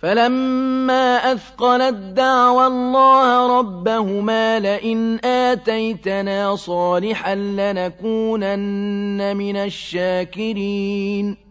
فَلَمَّا أَثْقَلَت دَّعَوَا اللَّهَ رَبَّهُمَا لَئِنْ آتَيْتَنَا صَالِحًا لَّنَكُونَنَّ مِنَ الشَّاكِرِينَ